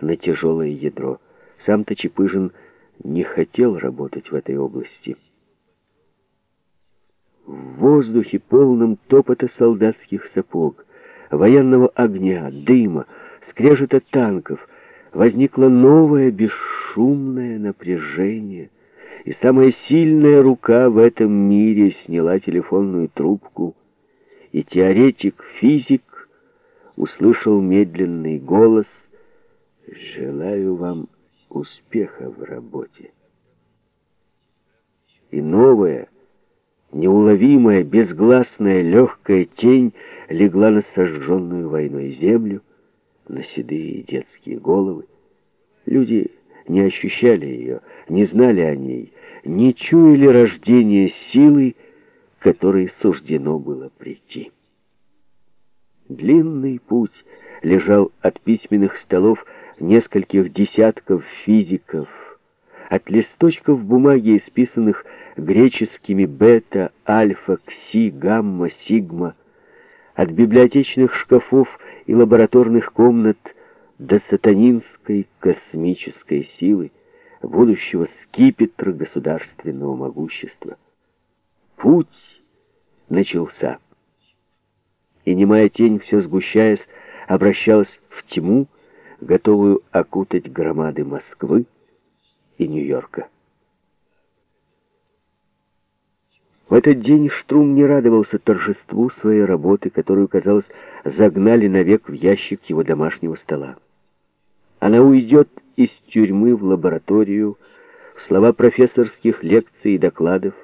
на тяжелое ядро. Сам-то Чепыжин не хотел работать в этой области. В воздухе, полном топота солдатских сапог, военного огня, дыма, скрежета танков, возникло новое бесшумное напряжение, и самая сильная рука в этом мире сняла телефонную трубку, и теоретик-физик услышал медленный голос «Желаю вам успеха в работе». И новое, неуловимая, безгласная, легкая тень легла на сожженную войной землю, на седые детские головы. Люди не ощущали ее, не знали о ней, не чуяли рождения силы, которой суждено было прийти. Длинный путь лежал от письменных столов нескольких десятков физиков, от листочков бумаги, исписанных греческими бета, альфа, кси, гамма, сигма, от библиотечных шкафов и лабораторных комнат до сатанинской космической силы, будущего скипетра государственного могущества. Путь начался. И немая тень, все сгущаясь, обращалась в тьму, готовую окутать громады Москвы и Нью-Йорка. В этот день Штрум не радовался торжеству своей работы, которую, казалось, загнали навек в ящик его домашнего стола. Она уйдет из тюрьмы в лабораторию, в слова профессорских лекций и докладов.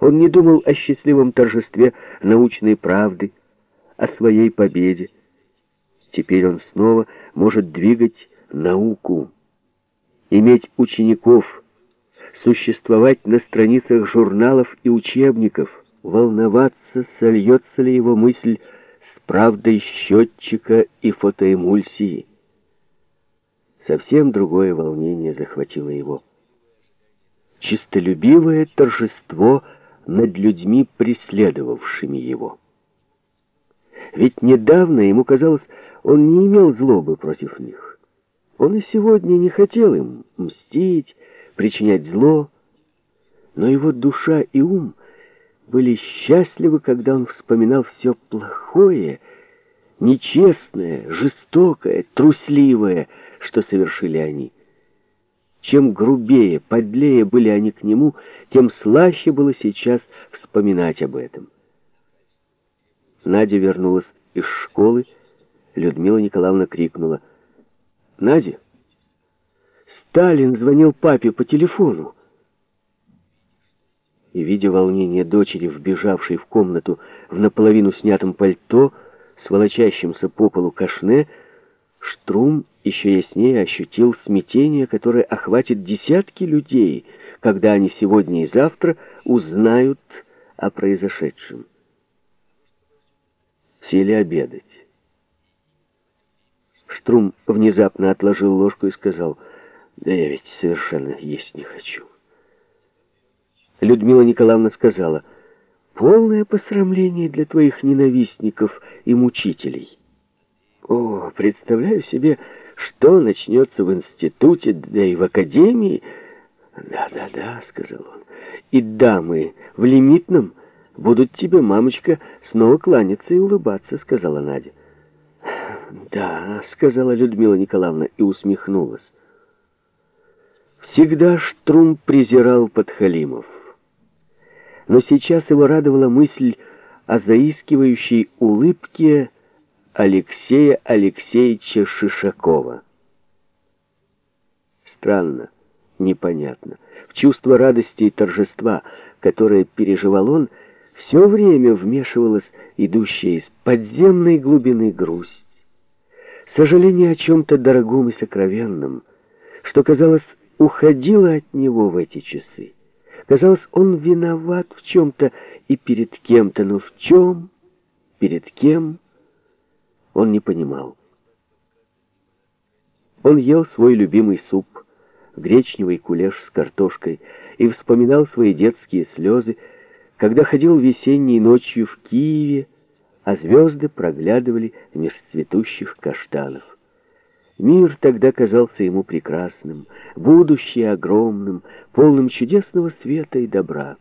Он не думал о счастливом торжестве научной правды, о своей победе. Теперь он снова может двигать науку, иметь учеников, существовать на страницах журналов и учебников, волноваться, сольется ли его мысль с правдой счетчика и фотоэмульсии. Совсем другое волнение захватило его. Чистолюбивое торжество над людьми, преследовавшими его. Ведь недавно ему казалось, он не имел злобы против них. Он и сегодня не хотел им мстить, причинять зло, но его душа и ум были счастливы, когда он вспоминал все плохое, нечестное, жестокое, трусливое, что совершили они. Чем грубее, подлее были они к нему, тем слаще было сейчас вспоминать об этом. Надя вернулась из школы, Людмила Николаевна крикнула. «Надя!» Сталин звонил папе по телефону. И, видя волнение дочери, вбежавшей в комнату в наполовину снятом пальто, с волочащимся по полу кашне, Штрум еще яснее ощутил смятение, которое охватит десятки людей, когда они сегодня и завтра узнают о произошедшем. Сели обедать. Штрум внезапно отложил ложку и сказал — да я ведь совершенно есть не хочу. Людмила Николаевна сказала, полное посрамление для твоих ненавистников и мучителей. О, представляю себе, что начнется в институте, да и в академии. Да-да-да, сказал он. И дамы в лимитном будут тебе, мамочка, снова кланяться и улыбаться, сказала Надя. Да, сказала Людмила Николаевна и усмехнулась. Всегда Штрум презирал подхалимов. Но сейчас его радовала мысль о заискивающей улыбке Алексея Алексеевича Шишакова. Странно, непонятно. В чувство радости и торжества, которое переживал он, все время вмешивалась идущая из подземной глубины грусть. Сожаление о чем-то дорогом и сокровенном, что казалось уходила от него в эти часы. Казалось, он виноват в чем-то и перед кем-то, но в чем, перед кем, он не понимал. Он ел свой любимый суп, гречневый кулеш с картошкой, и вспоминал свои детские слезы, когда ходил весенней ночью в Киеве, а звезды проглядывали меж цветущих каштанов. Мир тогда казался ему прекрасным, будущее огромным, полным чудесного света и добра.